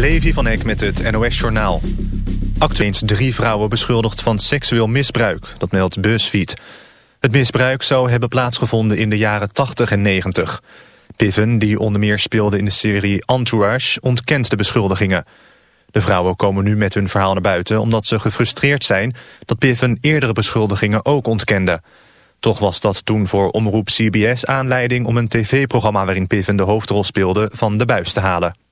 Levi van Eck met het NOS-journaal. Actueens drie vrouwen beschuldigd van seksueel misbruik, dat meldt BuzzFeed. Het misbruik zou hebben plaatsgevonden in de jaren 80 en 90. Piven, die onder meer speelde in de serie Entourage, ontkent de beschuldigingen. De vrouwen komen nu met hun verhaal naar buiten omdat ze gefrustreerd zijn... dat Piven eerdere beschuldigingen ook ontkende. Toch was dat toen voor omroep CBS aanleiding om een tv-programma... waarin Piven de hoofdrol speelde van de buis te halen.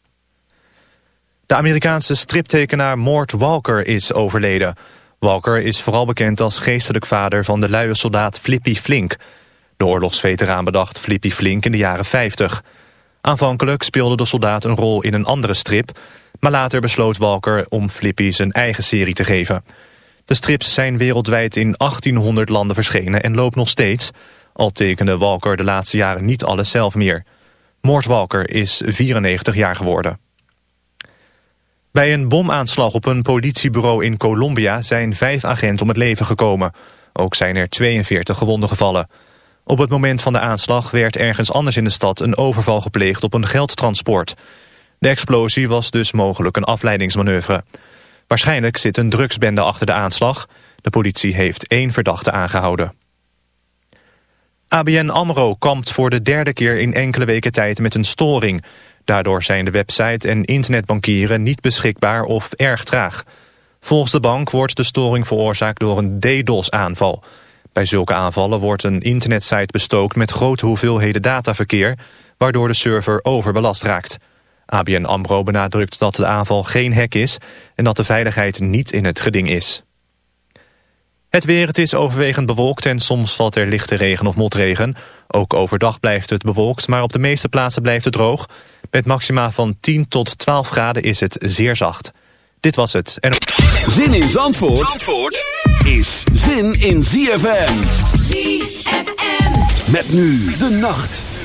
De Amerikaanse striptekenaar Mort Walker is overleden. Walker is vooral bekend als geestelijk vader van de luie soldaat Flippy Flink. De oorlogsveteraan bedacht Flippy Flink in de jaren 50. Aanvankelijk speelde de soldaat een rol in een andere strip... maar later besloot Walker om Flippy zijn eigen serie te geven. De strips zijn wereldwijd in 1800 landen verschenen en loopt nog steeds... al tekende Walker de laatste jaren niet alles zelf meer. Mort Walker is 94 jaar geworden. Bij een bomaanslag op een politiebureau in Colombia zijn vijf agenten om het leven gekomen. Ook zijn er 42 gewonden gevallen. Op het moment van de aanslag werd ergens anders in de stad een overval gepleegd op een geldtransport. De explosie was dus mogelijk een afleidingsmanoeuvre. Waarschijnlijk zit een drugsbende achter de aanslag. De politie heeft één verdachte aangehouden. ABN AMRO kampt voor de derde keer in enkele weken tijd met een storing. Daardoor zijn de website en internetbankieren niet beschikbaar of erg traag. Volgens de bank wordt de storing veroorzaakt door een DDoS-aanval. Bij zulke aanvallen wordt een internetsite bestookt met grote hoeveelheden dataverkeer... waardoor de server overbelast raakt. ABN AMRO benadrukt dat de aanval geen hack is... en dat de veiligheid niet in het geding is. Het weer, het is overwegend bewolkt en soms valt er lichte regen of motregen. Ook overdag blijft het bewolkt, maar op de meeste plaatsen blijft het droog. Met maxima van 10 tot 12 graden is het zeer zacht. Dit was het. En... Zin in Zandvoort, Zandvoort is zin in ZFM. ZFM. Met nu de nacht.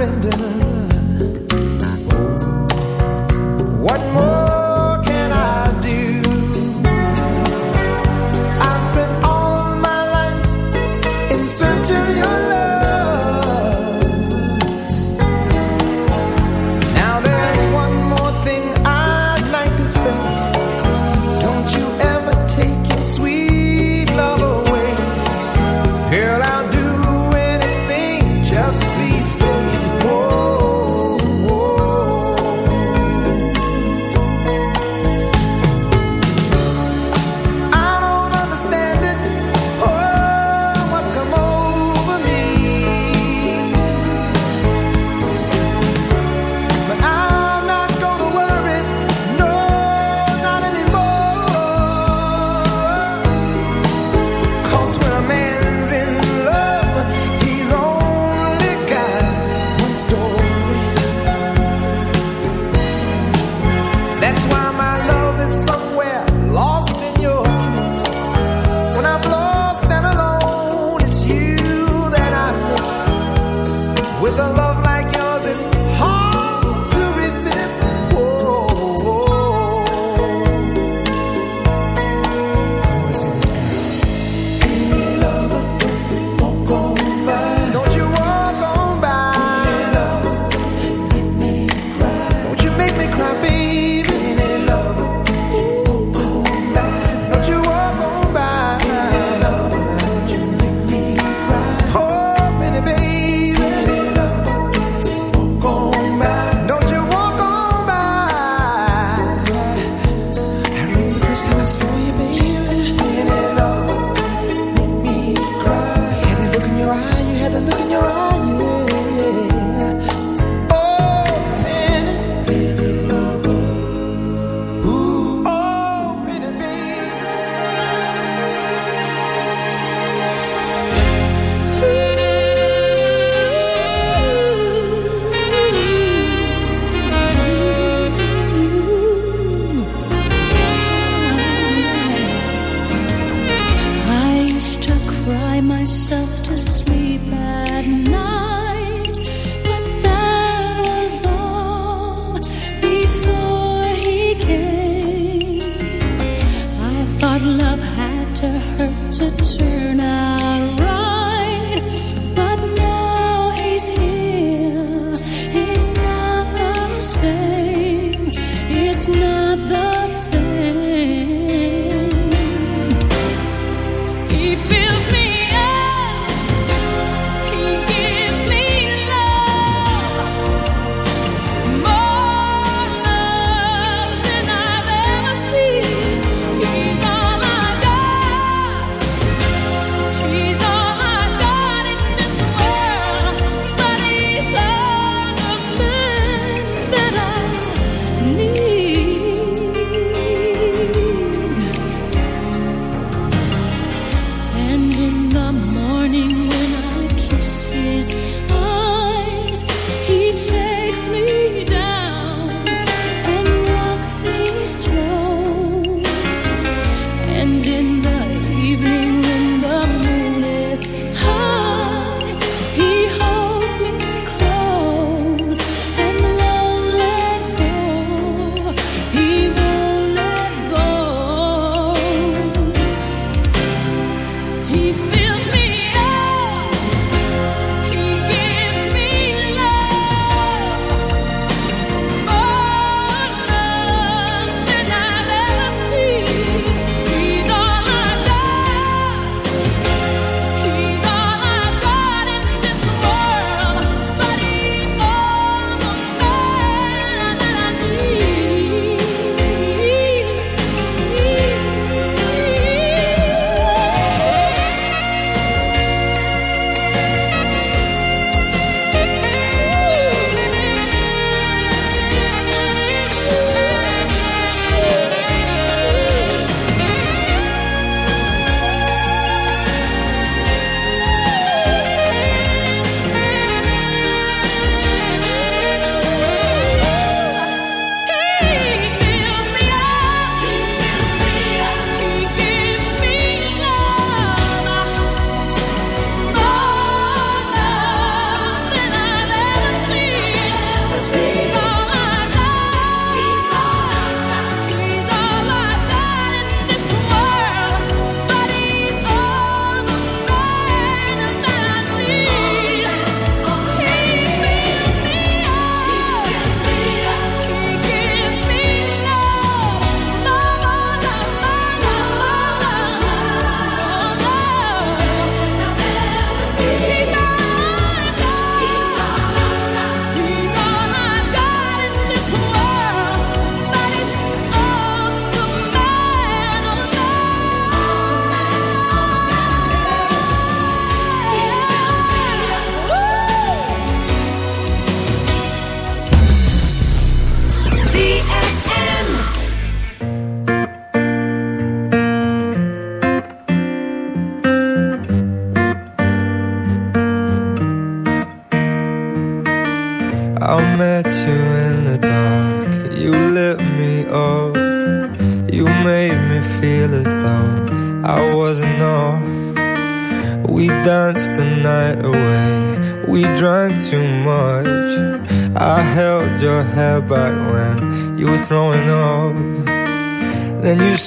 Oh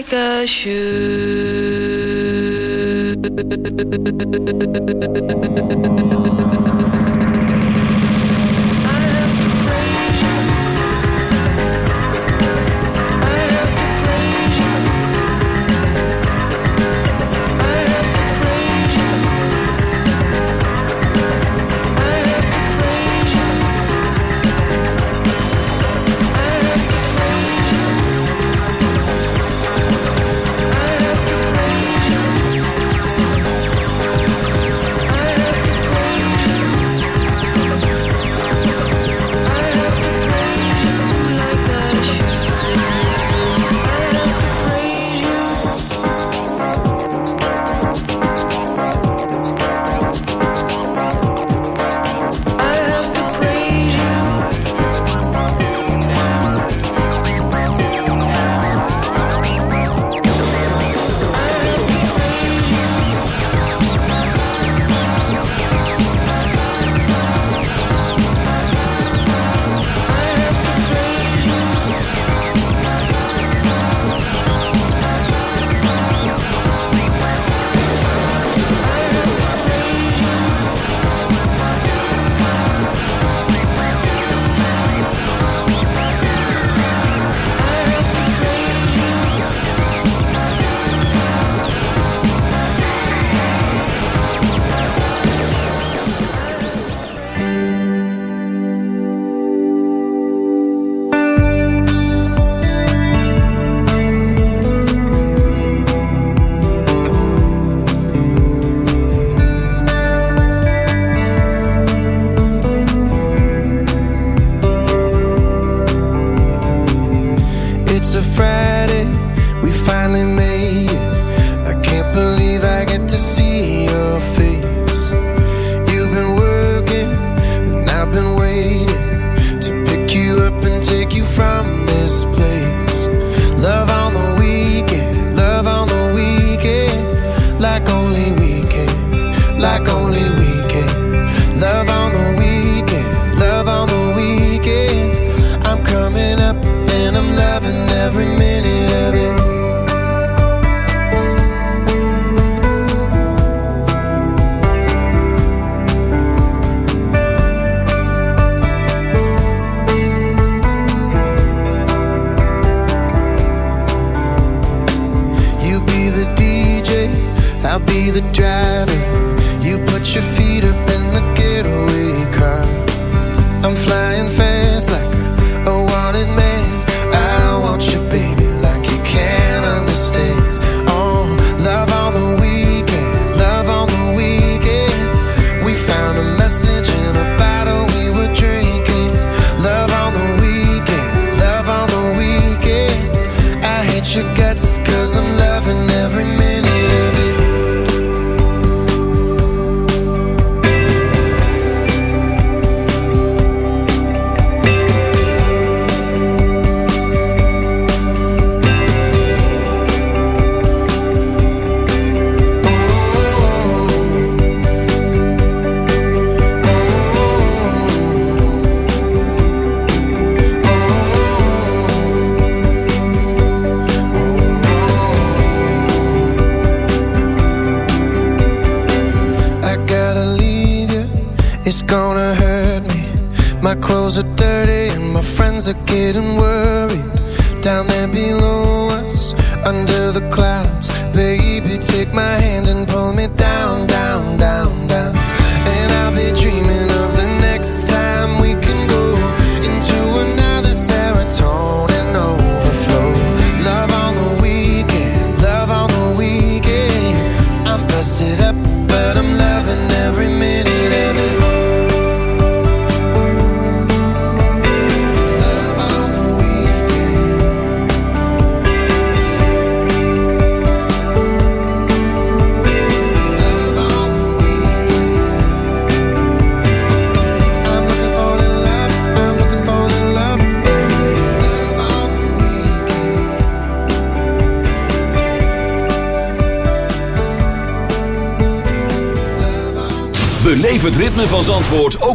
like a should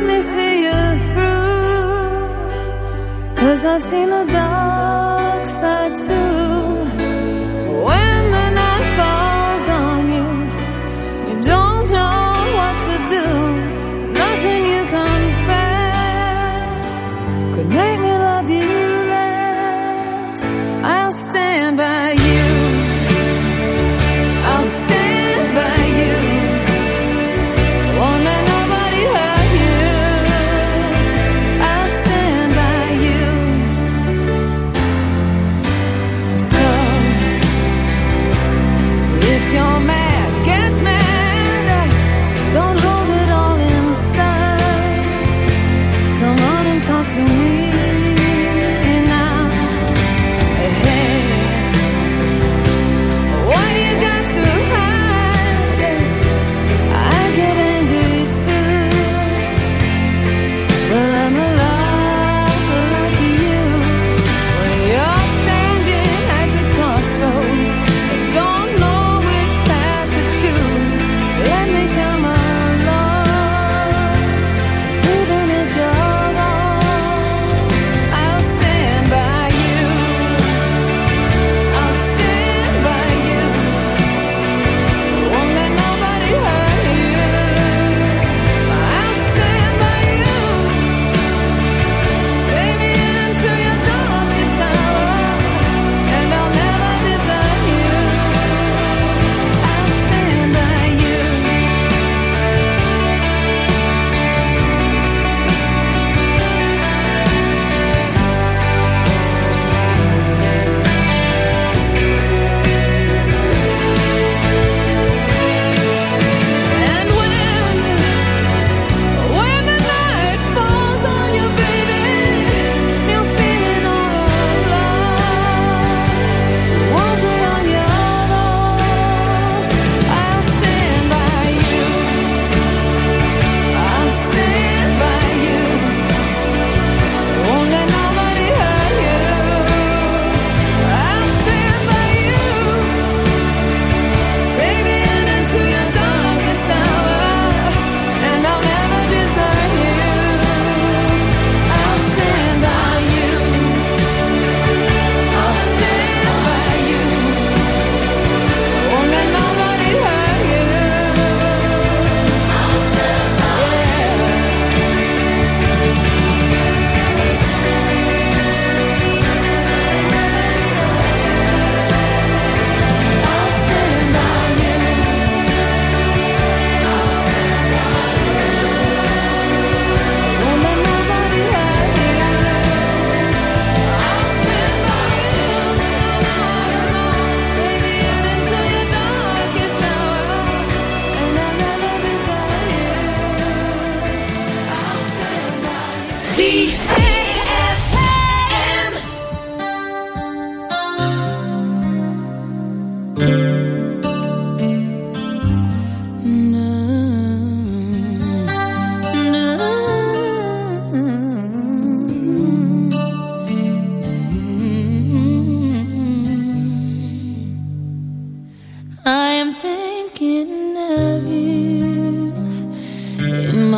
let me see you through. Cause I've seen the dark side too.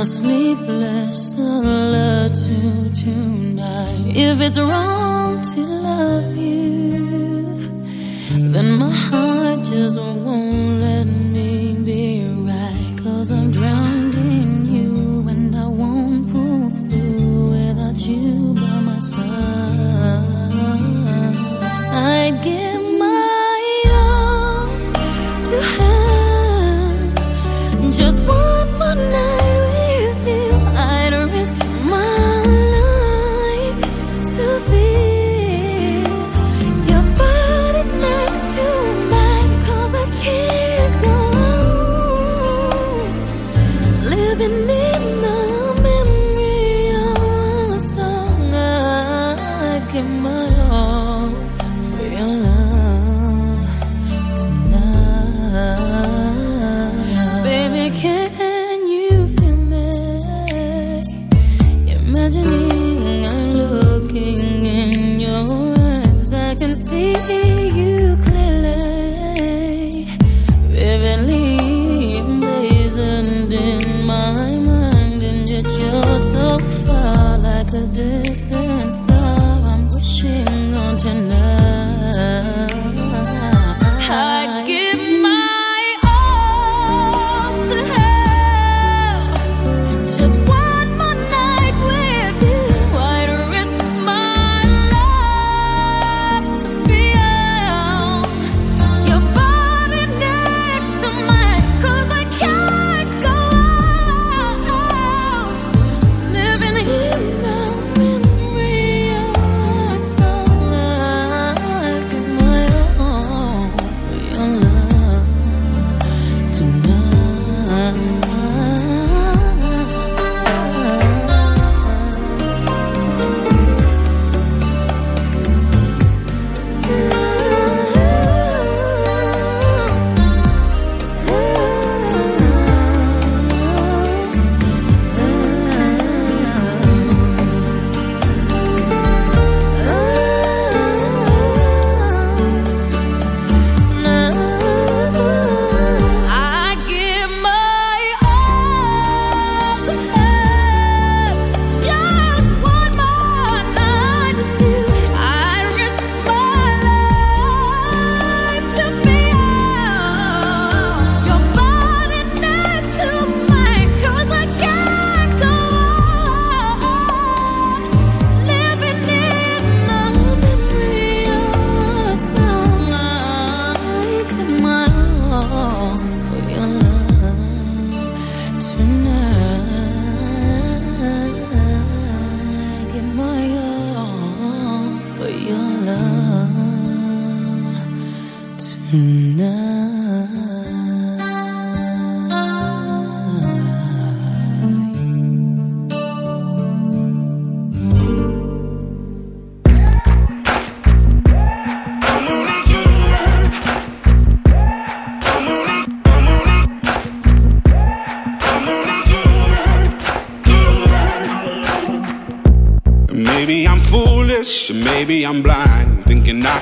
a sleepless alert to tonight. If it's wrong to love you, then my heart just won't let me be right. Cause I'm drowning.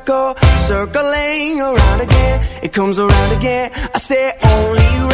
Circle, circling around again. It comes around again. I say only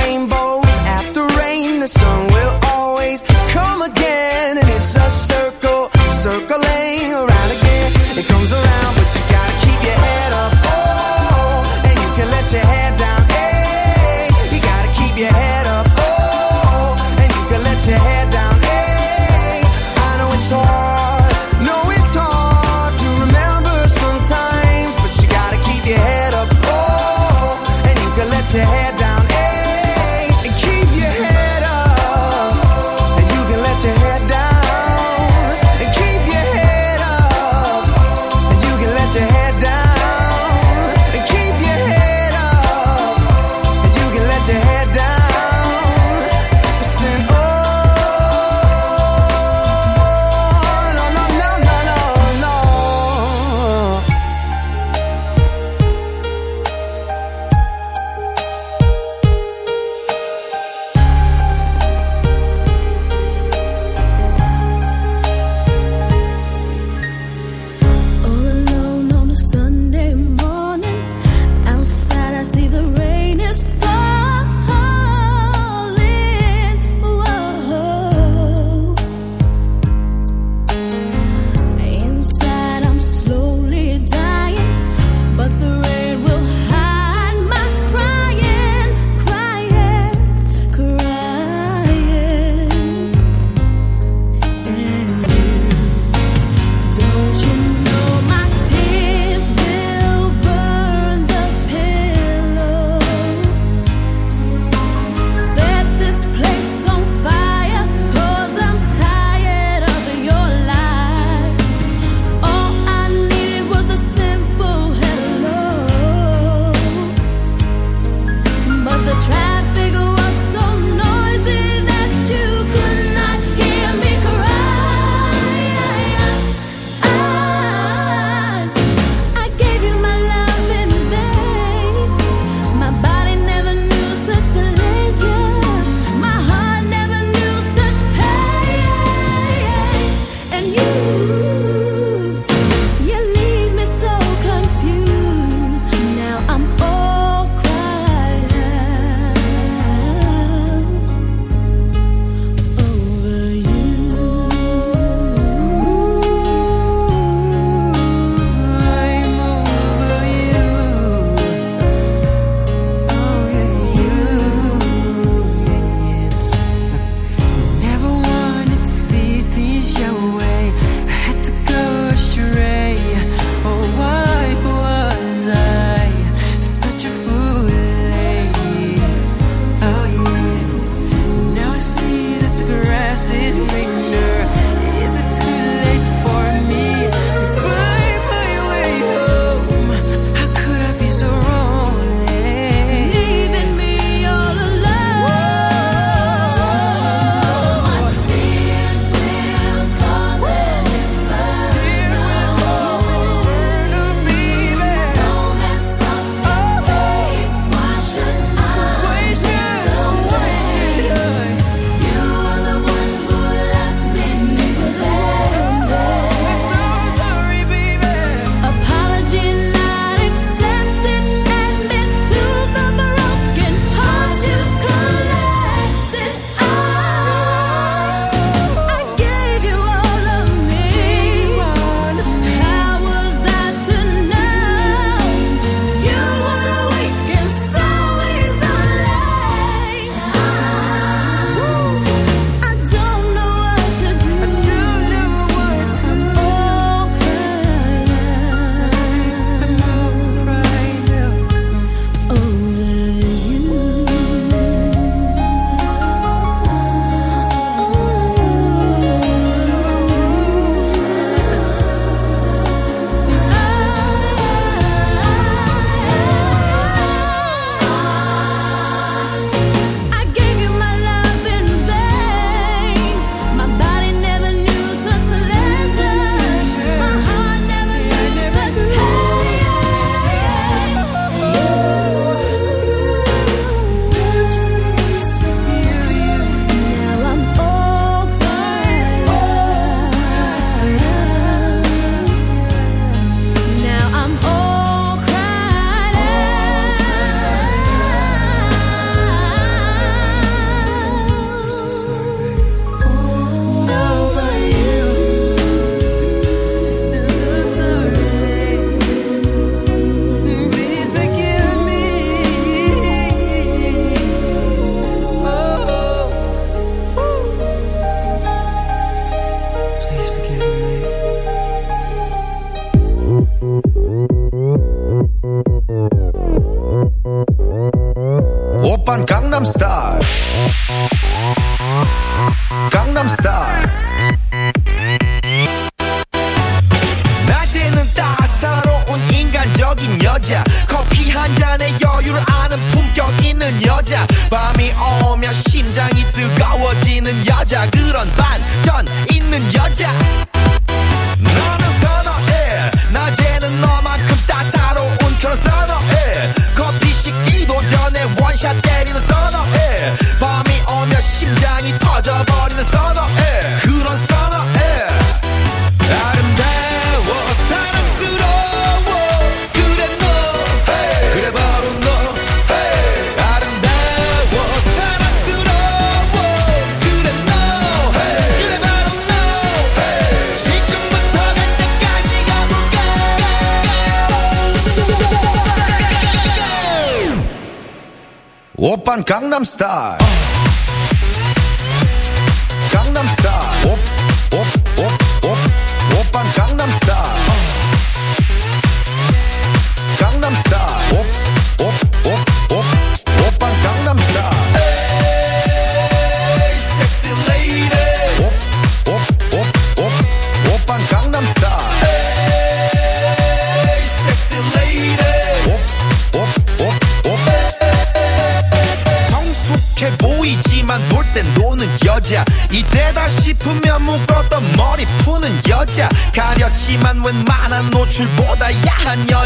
on Gangnam Style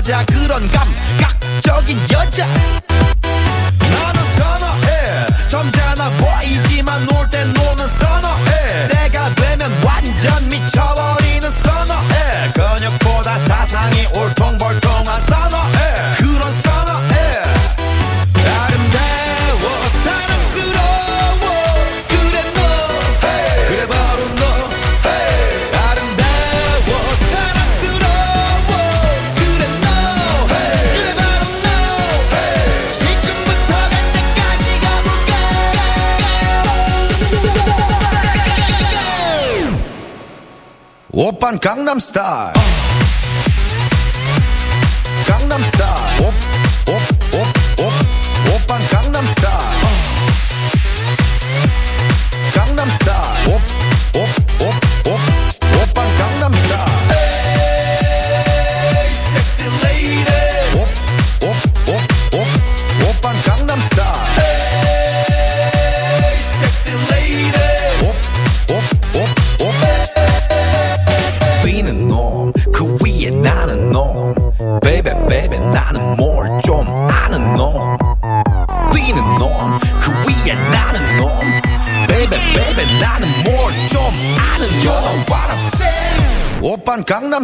여자 그런 감. I'm star.